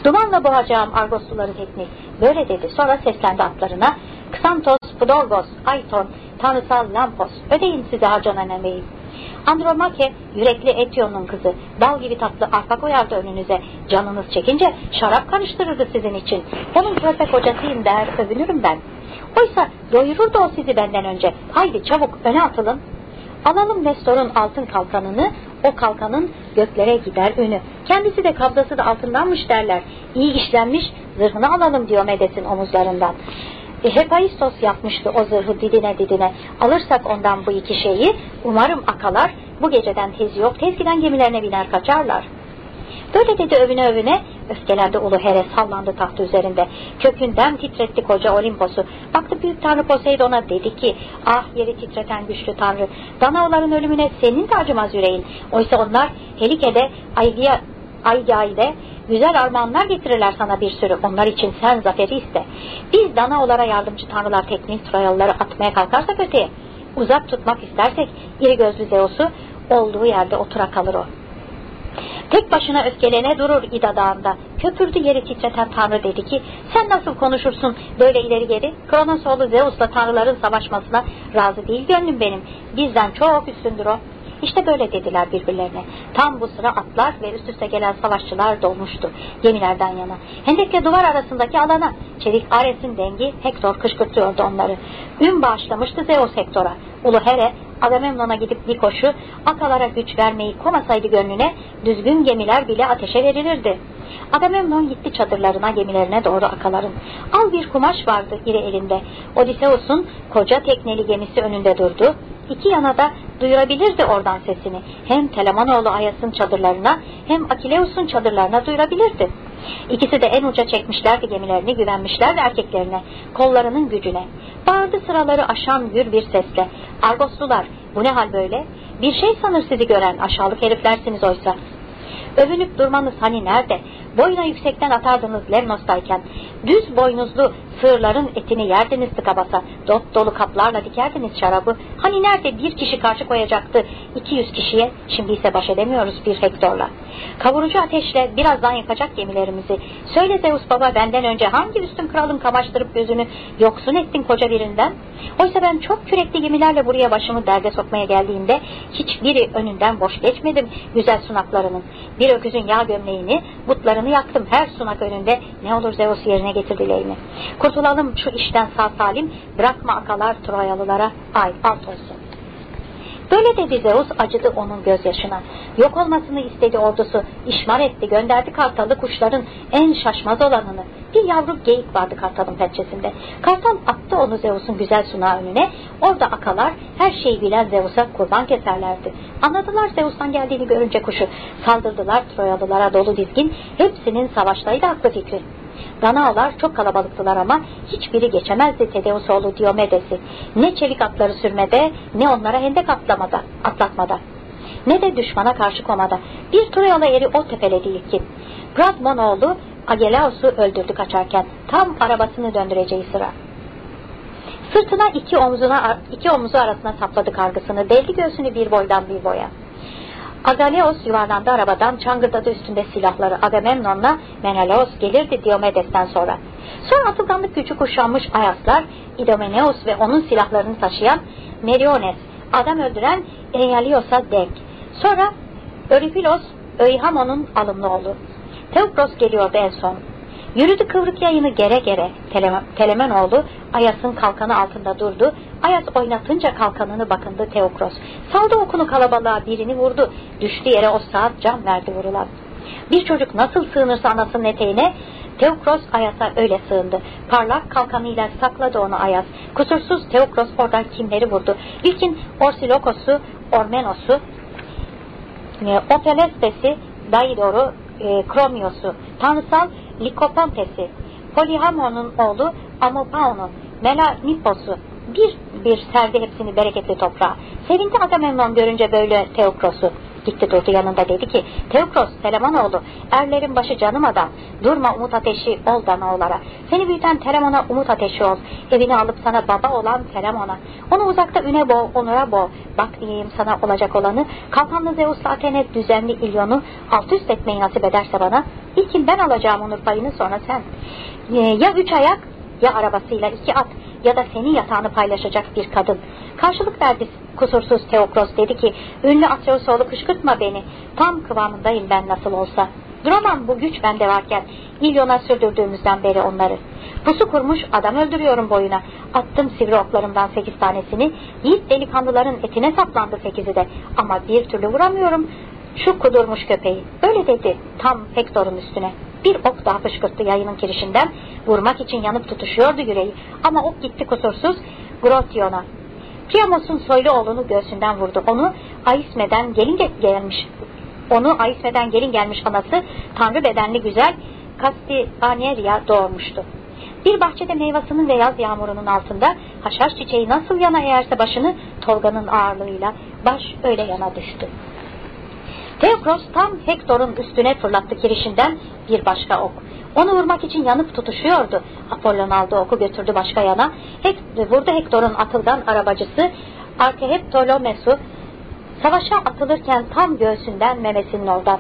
Speaker 1: Dumanla boğacağım Argosluları teknik. Böyle dedi. Sonra seslendi atlarına. Ksantos, Pudorgos, Ayton, tanrısal Lampos. Ödeyin size harcanan emeği. Andromake yürekli Etyon'un kızı bal gibi tatlı arpa koyardı önünüze. Canınız çekince şarap karıştırırdı sizin için. Onun körpe kocasıyım der övünürüm ben. Oysa doyururdu o sizi benden önce. Haydi çabuk öne atılın. Alalım Nestor'un altın kalkanını, o kalkanın göklere gider önü. Kendisi de kabzası da altındanmış derler. İyi işlenmiş zırhını alalım Diomedes'in omuzlarından. E, Hephaistos yapmıştı o zırhı didine didine. Alırsak ondan bu iki şeyi umarım akalar bu geceden tezi yok tezgiden gemilerine biner kaçarlar. Böyle dedi övüne övüne öfkelendi ulu Heres sallandı tahtı üzerinde. Kökünden titretti koca Olimpos'u. Baktı büyük tanrı Poseidon'a dedi ki ah yeri titreten güçlü tanrı Danaoların ölümüne senin de acımaz yüreğin. Oysa onlar Helike'de Aygia Aygia'yde güzel armağanlar getirirler sana bir sürü. Onlar için sen zaferi iste. Biz Danaolara yardımcı tanrılar teknik Troyalıları atmaya kalkarsak öteye, uzak tutmak istersek iri gözlü Zeus'u olduğu yerde otura kalır o. Tek başına öfkelene durur İda Dağı'nda. Köpürdü yeri titreten Tanrı dedi ki sen nasıl konuşursun böyle ileri geri? Kronos oğlu Zeus'la tanrıların savaşmasına razı değil gönlüm benim. Bizden çok üstündür o. İşte böyle dediler birbirlerine. Tam bu sıra atlar ve üst üste gelen savaşçılar dolmuştu gemilerden yana. Hendekle duvar arasındaki alana çelik Ares'in dengi Hektor kışkırtıyordu onları. Ün bağışlamıştı Zeus Hektor'a. Ulu Here Agamemnon'a gidip bir koşu akalara güç vermeyi komasaydı gönlüne düzgün gemiler bile ateşe verilirdi. Agamemnon gitti çadırlarına gemilerine doğru akaların. Al bir kumaş vardı iri elinde. Odysseus'un koca tekneli gemisi önünde durdu. İki yana da duyurabilirdi oradan sesini. Hem Telamanoğlu Ayas'ın çadırlarına hem Akileus'un çadırlarına duyurabilirdi. İkisi de en uca çekmişlerdi gemilerini, güvenmişlerdi erkeklerine, kollarının gücüne. Bağırdı sıraları aşan gür bir sesle. Argoslular, bu ne hal böyle? Bir şey sanır sizi gören aşağılık heriflersiniz oysa. Övünüp durmanız hani nerede? Boyuna yüksekten atardınız Lemnos'tayken. Düz boynuzlu Sığırların etini yerdiniz tıka basa. Dop dolu kaplarla dikerdiniz şarabı. Hani nerede bir kişi karşı koyacaktı 200 kişiye. Şimdi ise baş edemiyoruz bir Hektor'la. Kavurucu ateşle birazdan yakacak gemilerimizi. Söyle Zeus baba benden önce hangi üstün kralın kamaştırıp gözünü yoksun ettin koca birinden? Oysa ben çok kürekli gemilerle buraya başımı derde sokmaya geldiğimde hiçbiri önünden boş geçmedim güzel sunaklarının. Bir öküzün yağ gömleğini, butlarını yaktım her sunak önünde. Ne olur Zeus yerine getir dileğimi. Kurtulalım şu işten sağ salim, bırakma akalar Troyalılara ay alt olsun. Böyle dedi Zeus acıdı onun gözyaşına. Yok olmasını istedi ordusu, işmar etti, gönderdi kartalı kuşların en şaşmaz olanını. Bir yavru geyik vardı kartalın pençesinde. Kartal attı onu Zeus'un güzel sunağı önüne. Orada akalar her şeyi bilen Zeus'a kurban keserlerdi. Anladılar Zeus'tan geldiğini görünce kuşu. Saldırdılar Troyalılara dolu dizgin. Hepsinin savaştaydı aklı fikri. Danaolar çok kalabalıktılar ama hiçbiri geçemezdi Tedeusoğlu Diomedes'i. Ne çelik atları sürmede ne onlara hendek atlamada, atlatmada. Ne de düşmana karşı komada. Bir Troyalı eri o tepeledi ilkin. Prazmonoğlu Agelaos'u öldürdü kaçarken tam arabasını döndüreceği sıra. Sırtına iki omzuna iki omuzu arasına sapladı kargısını. Deldi göğsünü bir boydan bir boya. Agaleos yuvarlandı arabadan, çangırdadı üstünde silahları. Agamemnon'la Menelaos gelirdi Diomedes'ten sonra. Sonra atılganlık gücü kuşanmış Ayaslar, Idomeneus ve onun silahlarını taşıyan Meriones, adam öldüren Enyalios'a denk. Sonra Öripilos, Öihamon'un alımlı oğlu. Teokros geliyordu en son. Yürüdü kıvrık yayını gere gere. Telemen, oğlu Ayas'ın kalkanı altında durdu. Ayas oynatınca kalkanını bakındı Teokros. Saldı okunu kalabalığa birini vurdu. Düştü yere o saat can verdi vurulan. Bir çocuk nasıl sığınırsa anasının eteğine Teokros Ayas'a öyle sığındı. Parlak kalkanıyla sakladı onu Ayas. Kusursuz Teokros oradan kimleri vurdu. İlkin Orsilokos'u, Ormenos'u, e, Otelestes'i, Daidor'u, e, Kromios'u, tanrısal Likopontes'i, Polihamon'un oğlu Amopaon'u, Melanipos'u bir bir serdi hepsini bereketli toprağa. Sevindi Agamemnon görünce böyle Teokros'u. Gitti durdu yanında dedi ki Teokros Telemanoğlu erlerin başı canım adam. Durma umut ateşi ol Danaoğlara seni büyüten Telemon'a umut ateşi ol. Evini alıp sana baba olan Telemon'a. Onu uzakta üne boğ onura boğ. Bak diyeyim sana olacak olanı kalkanlı Zeus'la Athene düzenli İlyon'u alt üst etmeyi nasip ederse bana ilkin ben alacağım onur payını sonra sen. Ee, ya üç ayak ya arabasıyla iki at ya da senin yatağını paylaşacak bir kadın. Karşılık verdi kusursuz Teokros dedi ki ünlü Atreus kışkırtma beni. Tam kıvamındayım ben nasıl olsa. Duramam bu güç bende varken İlyon'a sürdürdüğümüzden beri onları. Pusu kurmuş adam öldürüyorum boyuna. Attım sivri oklarımdan sekiz tanesini. Yiğit delikanlıların etine saplandı sekizi de. Ama bir türlü vuramıyorum. Şu kudurmuş köpeği. Öyle dedi tam Hektor'un üstüne. Bir ok daha fışkırttı yayının kirişinden. Vurmak için yanıp tutuşuyordu yüreği. Ama ok gitti kusursuz Grotion'a. Priamos'un soylu oğlunu göğsünden vurdu. Onu Aisme'den gelin gelmiş. Onu Aisme'den gelin gelmiş anası tanrı bedenli güzel Castianeria doğurmuştu. Bir bahçede meyvasının ve yaz yağmurunun altında haşhaş çiçeği nasıl yana eğerse başını Tolga'nın ağırlığıyla baş öyle yana düştü. Teokros tam Hektor'un üstüne fırlattı kirişinden bir başka ok. Onu vurmak için yanıp tutuşuyordu. Apollon aldı oku götürdü başka yana. Hek, vurdu Hektor'un atılgan arabacısı Arkeheptolomes'u savaşa atılırken tam göğsünden memesinin oradan.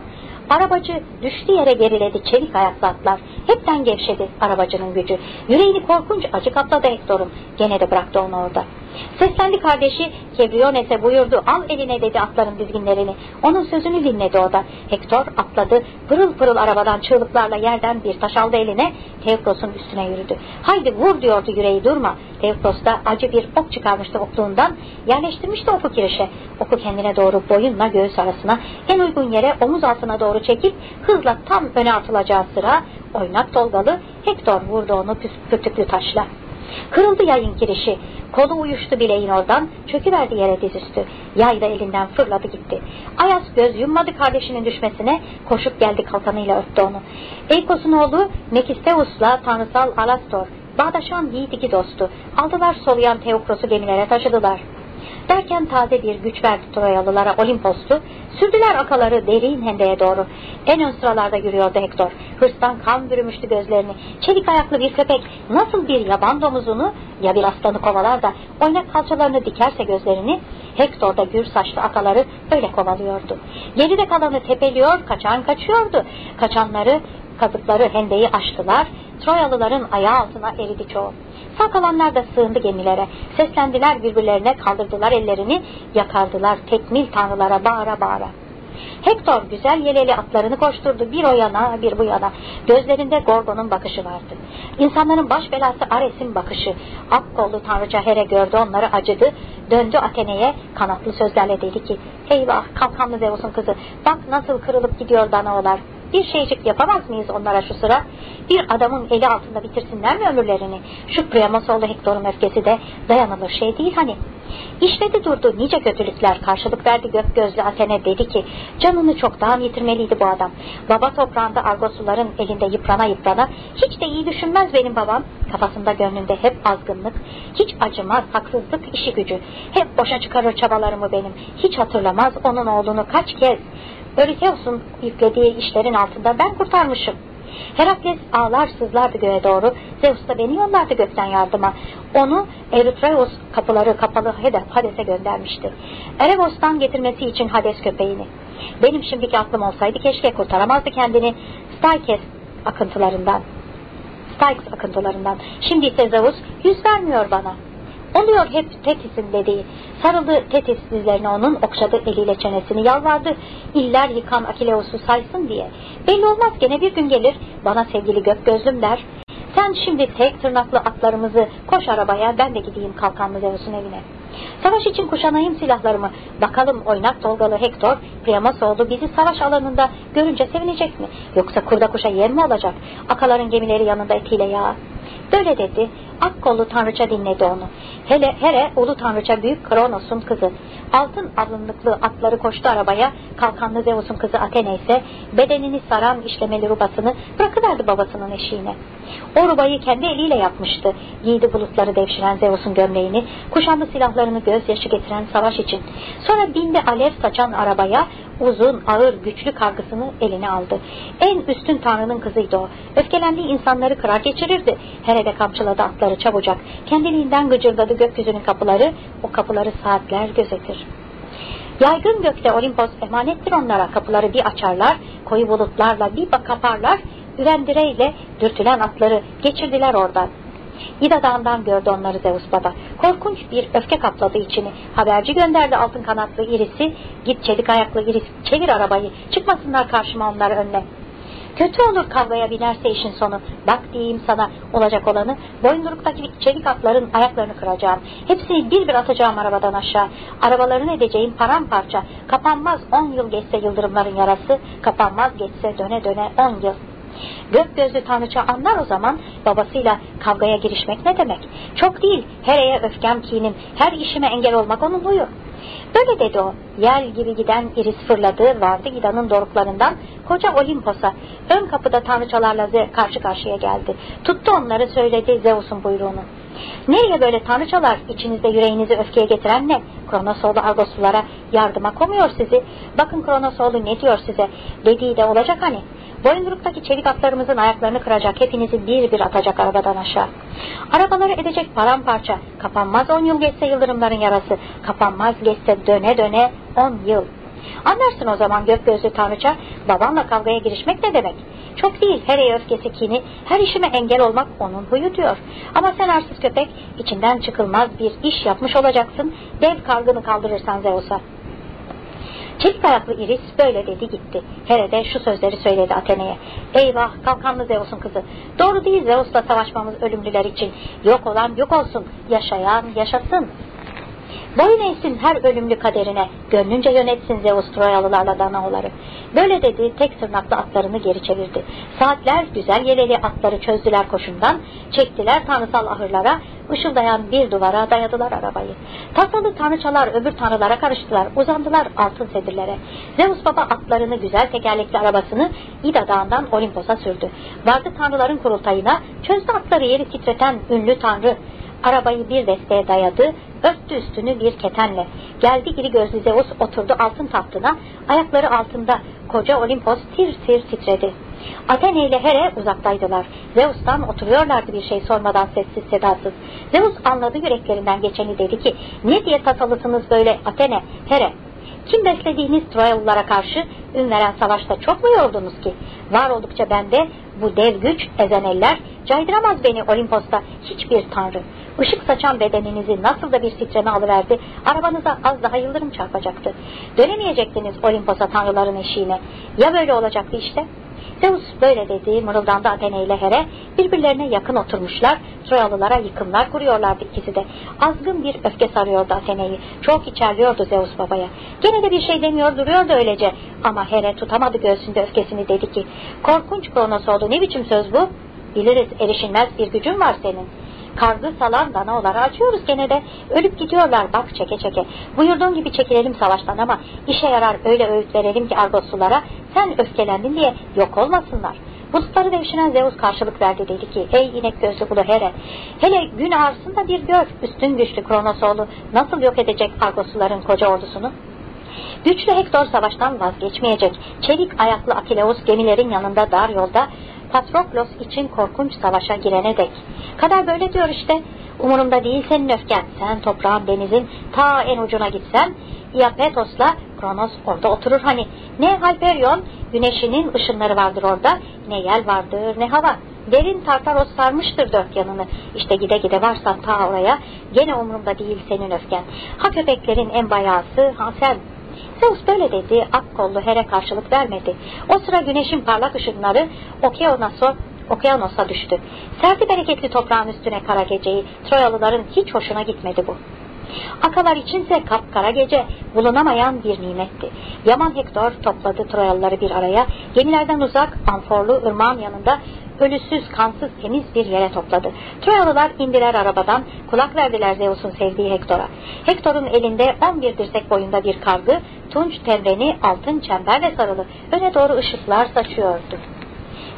Speaker 1: Arabacı düştü yere geriledi çelik ayaklı atlar. Hepten gevşedi arabacının gücü. Yüreğini korkunç acı kapladı Hektor'un. Gene de bıraktı onu orada. Seslendi kardeşi Kebriones'e buyurdu al eline dedi atların dizginlerini. Onun sözünü dinledi o da. Hektor atladı pırıl pırıl arabadan çığlıklarla yerden bir taş aldı eline Teokros'un üstüne yürüdü. Haydi vur diyordu yüreği durma. Teokros da acı bir ok çıkarmıştı okluğundan yerleştirmişti oku kirişe. Oku kendine doğru boyunla göğüs arasına en uygun yere omuz altına doğru çekip hızla tam öne atılacağı sıra oynak dolgalı Hektor vurdu onu püskürtüklü taşla. Kırıldı yayın kirişi. Kolu uyuştu bileğin oradan. Çöküverdi yere dizüstü. Yay da elinden fırladı gitti. Ayas göz yummadı kardeşinin düşmesine. Koşup geldi kalkanıyla öptü onu. Eikos'un oğlu Mekisteus'la tanrısal Alastor. Bağdaşan yiğit iki dostu. Aldılar soluyan Teokros'u gemilere taşıdılar. Derken taze bir güç verdi Troyalılara Olimpos'tu. Sürdüler akaları derin hendeye doğru. En ön sıralarda yürüyordu Hektor. Hırstan kan bürümüştü gözlerini. Çelik ayaklı bir köpek nasıl bir yaban domuzunu ya bir aslanı kovalar da oynak kalçalarını dikerse gözlerini Hektor da gür saçlı akaları öyle kovalıyordu. Geride kalanı tepeliyor, kaçan kaçıyordu. Kaçanları kazıkları hendeyi açtılar. Troyalıların ayağı altına eridi çoğu. Sağ kalanlar da sığındı gemilere. Seslendiler birbirlerine kaldırdılar ellerini, yakardılar tekmil tanrılara bağıra bağıra. Hektor güzel yeleli atlarını koşturdu bir o yana bir bu yana. Gözlerinde Gorgon'un bakışı vardı. İnsanların baş belası Ares'in bakışı. Ak kollu tanrıça Here gördü onları acıdı. Döndü Atene'ye kanatlı sözlerle dedi ki Eyvah kalkanlı Zeus'un kızı bak nasıl kırılıp gidiyor Danaolar. Bir şeycik yapamaz mıyız onlara şu sıra? Bir adamın eli altında bitirsinler mi ömürlerini? Şu Priamosoğlu Hektor'un öfkesi de dayanılır şey değil hani. İşledi durdu nice kötülükler karşılık verdi gök gözlü Athene dedi ki canını çoktan yitirmeliydi bu adam. Baba toprağında Argosuların elinde yıprana yıprana hiç de iyi düşünmez benim babam. Kafasında gönlünde hep azgınlık, hiç acımaz haksızlık işi gücü. Hep boşa çıkarır çabalarımı benim. Hiç hatırlamaz onun oğlunu kaç kez. Öriteos'un yüklediği işlerin altında ben kurtarmışım. Herakles ağlar sızlardı göğe doğru. Zeus da beni yollardı gökten yardıma. Onu Eritreos kapıları kapalı Hades'e göndermişti. Erebos'tan getirmesi için Hades köpeğini. Benim şimdiki aklım olsaydı keşke kurtaramazdı kendini Stakes akıntılarından. Styx akıntılarından. Şimdi ise Zeus yüz vermiyor bana. Oluyor hep Tetis'in dediği. Sarıldı Tetis dizlerine onun, okşadı eliyle çenesini, yalvardı. İller yıkan Akileus'u saysın diye. Belli olmaz gene bir gün gelir, bana sevgili gök gözlüm der. Sen şimdi tek tırnaklı atlarımızı koş arabaya, ben de gideyim kalkanlı Zeus'un evine. Savaş için kuşanayım silahlarımı. Bakalım oynak dolgalı Hektor, Priamosoğlu bizi savaş alanında görünce sevinecek mi? Yoksa kurda kuşa yem mi olacak? Akaların gemileri yanında etiyle ya. Böyle dedi. Ak kollu tanrıça dinledi onu. Hele Here ulu tanrıça büyük Kronos'un kızı. Altın alınlıklı atları koştu arabaya. Kalkanlı Zeus'un kızı Athena ise bedenini saran işlemeli rubasını bırakıverdi babasının eşiğine. O rubayı kendi eliyle yapmıştı. Giydi bulutları devşiren Zeus'un gömleğini, kuşanlı silahlarını gözyaşı getiren savaş için. Sonra bindi alev saçan arabaya, uzun, ağır, güçlü kargısını eline aldı. En üstün tanrının kızıydı o. Öfkelendiği insanları kırar geçirirdi. Herede kamçıladı atları çabucak. Kendiliğinden gıcırdadı gökyüzünün kapıları. O kapıları saatler gözetir. Yaygın gökte Olimpos emanettir onlara. Kapıları bir açarlar, koyu bulutlarla bir kaparlar. Üvendireyle dürtülen atları geçirdiler oradan. İda Dağı'ndan gördü onları Zeus Baba. Korkunç bir öfke kapladı içini. Haberci gönderdi altın kanatlı irisi. Git çelik ayaklı iris çevir arabayı. Çıkmasınlar karşıma onlar önüne. Kötü olur kavgaya binerse işin sonu. Bak diyeyim sana olacak olanı. Boyunduruktaki çelik atların ayaklarını kıracağım. Hepsini bir bir atacağım arabadan aşağı. Arabalarını edeceğim paramparça. Kapanmaz on yıl geçse yıldırımların yarası. Kapanmaz geçse döne döne on yıl. Gök gözlü tanrıça anlar o zaman babasıyla kavgaya girişmek ne demek. Çok değil, hereye öfkem kinim, her işime engel olmak onun huyu. Böyle dedi o. Yel gibi giden iris fırladı, vardı gidanın doruklarından koca Olimpos'a. Ön kapıda tanrıçalarla karşı karşıya geldi. Tuttu onları söyledi Zeus'un buyruğunu. Nereye böyle tanrıçalar içinizde yüreğinizi öfkeye getiren ne? Kronosoğlu Argoslulara yardıma komuyor sizi. Bakın Kronosoğlu ne diyor size? Dediği de olacak hani. Boyunduruktaki çelik atlarımızın ayaklarını kıracak, hepinizi bir bir atacak arabadan aşağı. Arabaları edecek paramparça, kapanmaz on yıl geçse yıldırımların yarası, kapanmaz geçse döne döne on yıl. Anlarsın o zaman gök gözlü tanrıça, babanla kavgaya girişmek ne demek? Çok değil, her öfkesi kini, her işime engel olmak onun huyu diyor. Ama sen arsız köpek, içinden çıkılmaz bir iş yapmış olacaksın, dev kargını kaldırırsan Zeus'a. Çelik ayaklı Iris böyle dedi gitti. Herede şu sözleri söyledi Atene'ye. Eyvah kalkanlı Zeus'un kızı. Doğru değil Zeus'la savaşmamız ölümlüler için. Yok olan yok olsun. Yaşayan yaşasın. Boyun eğsin her ölümlü kaderine, gönlünce yönetsin Zeus Troyalılarla Danaoları. Böyle dedi, tek tırnaklı atlarını geri çevirdi. Saatler güzel yeleli atları çözdüler koşundan, çektiler tanrısal ahırlara, ışıldayan bir duvara dayadılar arabayı. Tasalı tanrıçalar öbür tanrılara karıştılar, uzandılar altın sedirlere. Zeus baba atlarını güzel tekerlekli arabasını İda dağından Olimpos'a sürdü. Vardı tanrıların kurultayına, çözdü atları yeri titreten ünlü tanrı, Arabayı bir desteğe dayadı, örttü üstünü bir ketenle. Geldi iri gözlü Zeus oturdu altın tahtına, ayakları altında koca Olimpos tir tir titredi. Athene ile Here uzaktaydılar. Zeus'tan oturuyorlardı bir şey sormadan sessiz sedasız. Zeus anladı yüreklerinden geçeni dedi ki ne diye tasalısınız böyle Athene, Here? Kim beslediğiniz Troyalılara karşı ün veren savaşta çok mu yoruldunuz ki? Var oldukça bende bu dev güç, ezen eller caydıramaz beni Olimpos'ta hiçbir tanrı. Işık saçan bedeninizi nasıl da bir titreme alıverdi, arabanıza az daha yıldırım çarpacaktı. Dönemeyecektiniz Olimpos'a tanrıların eşiğine. Ya böyle olacaktı işte? Zeus böyle dedi, mırıldandı Athene ile Here. Birbirlerine yakın oturmuşlar, Troyalılara yıkımlar kuruyorlardı ikisi de. Azgın bir öfke sarıyordu Athene'yi. Çok içerliyordu Zeus babaya. Gene de bir şey demiyor duruyordu öylece. Ama Here tutamadı göğsünde öfkesini dedi ki, korkunç Kronos oldu ne biçim söz bu? Biliriz erişilmez bir gücün var senin. Kargı salan danaoları açıyoruz gene de. Ölüp gidiyorlar bak çeke çeke. Buyurduğun gibi çekilelim savaştan ama işe yarar öyle öğüt verelim ki Argoslulara sen öfkelendin diye yok olmasınlar. Bulutları devşiren Zeus karşılık verdi dedi ki ey inek gözlü bulu Here hele gün ağırsın da bir gör üstün güçlü Kronos oğlu nasıl yok edecek Argosluların koca ordusunu. Güçlü Hektor savaştan vazgeçmeyecek. Çelik ayaklı Akileus gemilerin yanında dar yolda Patroklos için korkunç savaşa girene dek. Kadar böyle diyor işte. Umurumda değil senin öfken. Sen toprağın denizin ta en ucuna gitsen Iapetos'la Kronos orada oturur hani. Ne Hyperion güneşinin ışınları vardır orada. Ne yel vardır ne hava. Derin Tartaros sarmıştır dört yanını. İşte gide gide varsan ta oraya gene umurumda değil senin öfken. Ha köpeklerin en bayağısı ha sen. Zeus böyle dedi, ak kollu Here karşılık vermedi. O sıra güneşin parlak ışınları Okeanos'a okyanusa düştü. Serdi bereketli toprağın üstüne kara geceyi, Troyalıların hiç hoşuna gitmedi bu. Akalar içinse kapkara gece bulunamayan bir nimetti. Yaman Hektor topladı Troyalıları bir araya, gemilerden uzak Amforlu ırmağın yanında ölüsüz, kansız, temiz bir yere topladı. Troyalılar indiler arabadan, kulak verdiler Zeus'un sevdiği Hektor'a. Hektor'un elinde 11 dirsek boyunda bir kargı, tunç tevreni altın çemberle sarılı, öne doğru ışıklar saçıyordu.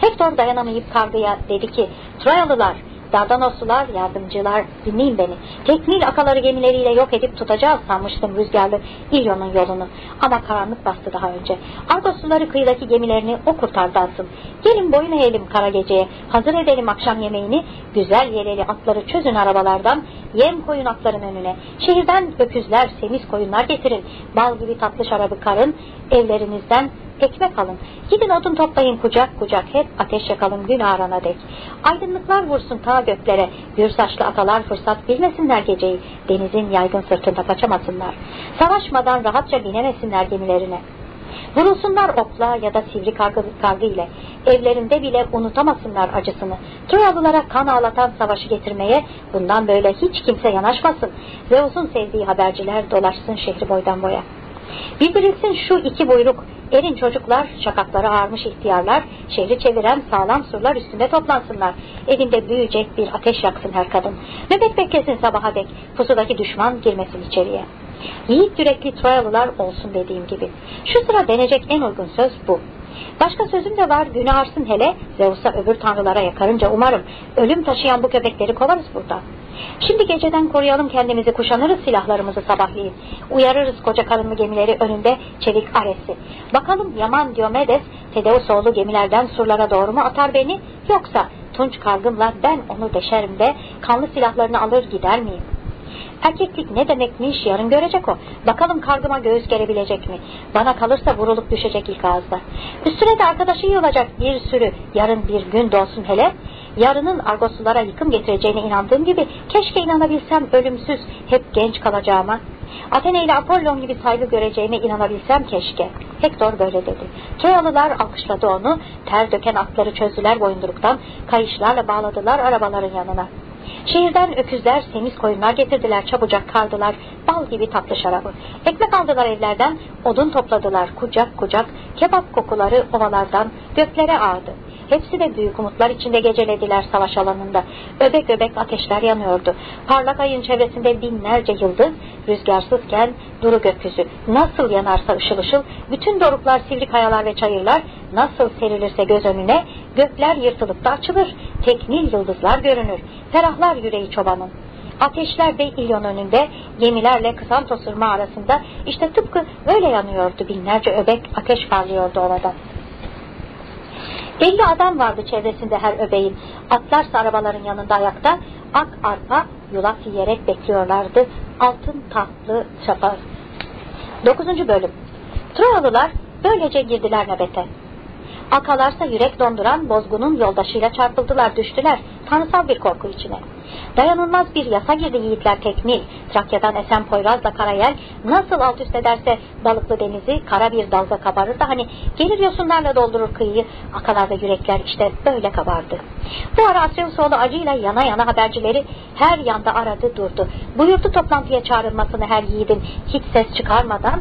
Speaker 1: Hektor dayanamayıp kargıya dedi ki, Troyalılar, Dardanoslular, yardımcılar dinleyin beni. Teknil akaları gemileriyle yok edip tutacağız sanmıştım rüzgarlı İlyon'un yolunu. Ama karanlık bastı daha önce. Argosluları kıyıdaki gemilerini o kurtardı asıl. Gelin boyun eğelim kara geceye. Hazır edelim akşam yemeğini. Güzel yeleli atları çözün arabalardan. Yem koyun atların önüne. Şehirden öküzler, semiz koyunlar getirin. Bal gibi tatlı şarabı karın. Evlerinizden ekmek alın. Gidin odun toplayın kucak kucak hep ateş yakalım gün ağrana dek. Aydınlıklar vursun ta göklere. Gür saçlı atalar fırsat bilmesinler geceyi. Denizin yaygın sırtında kaçamasınlar. Savaşmadan rahatça binemesinler gemilerine. Vurulsunlar okla ya da sivri kargı, kargı ile. Evlerinde bile unutamasınlar acısını. Troyalılara kan ağlatan savaşı getirmeye bundan böyle hiç kimse yanaşmasın. Zeus'un sevdiği haberciler dolaşsın şehri boydan boya. Bildirilsin şu iki buyruk, erin çocuklar, şakakları ağarmış ihtiyarlar, şehri çeviren sağlam surlar üstünde toplansınlar. Evinde büyüyecek bir ateş yaksın her kadın. Nöbet beklesin sabaha dek, pusudaki düşman girmesin içeriye. Yiğit yürekli Troyalılar olsun dediğim gibi. Şu sıra denecek en uygun söz bu. Başka sözüm de var günü arsın hele Zeus'a öbür tanrılara yakarınca umarım ölüm taşıyan bu köpekleri kovarız burada. Şimdi geceden koruyalım kendimizi kuşanırız silahlarımızı sabahleyin. Uyarırız koca karınlı gemileri önünde çelik aresi. Bakalım Yaman Diomedes Tedeusoğlu gemilerden surlara doğru mu atar beni yoksa tunç kargımla ben onu deşerim de kanlı silahlarını alır gider miyim? Erkeklik ne demekmiş yarın görecek o. Bakalım kargıma göğüs gerebilecek mi? Bana kalırsa vurulup düşecek ilk ağızda. Üstüne de arkadaşı yığılacak bir sürü yarın bir gün doğsun hele. Yarının argoslulara yıkım getireceğine inandığım gibi keşke inanabilsem ölümsüz hep genç kalacağıma. Athena ile Apollon gibi saygı göreceğime inanabilsem keşke. Hektor böyle dedi. Troyalılar alkışladı onu, ter döken atları çözdüler boyunduruktan, kayışlarla bağladılar arabaların yanına. Şehirden öküzler, semiz koyunlar getirdiler, çabucak kaldılar, bal gibi tatlı şarabı. Ekmek aldılar evlerden, odun topladılar, kucak kucak, kebap kokuları ovalardan göklere ağırdı. Hepsi de büyük umutlar içinde gecelediler savaş alanında. Öbek öbek ateşler yanıyordu. Parlak ayın çevresinde binlerce yıldız, rüzgarsızken duru gökyüzü. Nasıl yanarsa ışıl ışıl, bütün doruklar, sivri kayalar ve çayırlar nasıl serilirse göz önüne, gökler yırtılıp da açılır. Teknil yıldızlar görünür. Ferahlar yüreği çobanın. Ateşler ve İlyon önünde gemilerle Kısantos Irmağı arasında işte tıpkı öyle yanıyordu binlerce öbek ateş parlıyordu orada. Elli adam vardı çevresinde her öbeğin. Atlarsa arabaların yanında ayakta ak arpa yulaf yiyerek bekliyorlardı. Altın tahtlı çapa. Dokuzuncu bölüm. Troyalılar böylece girdiler nöbete. Akalarsa yürek donduran bozgunun yoldaşıyla çarpıldılar düştüler tanrısal bir korku içine. Dayanılmaz bir yasa girdi yiğitler tekmil. Trakya'dan esen Poyraz'la Karayel nasıl alt üst ederse balıklı denizi kara bir dalga kabarır da hani gelir yosunlarla doldurur kıyıyı. Akalarda yürekler işte böyle kabardı. Bu ara Asyusoğlu acıyla yana yana habercileri her yanda aradı durdu. Buyurdu toplantıya çağrılmasını her yiğidin hiç ses çıkarmadan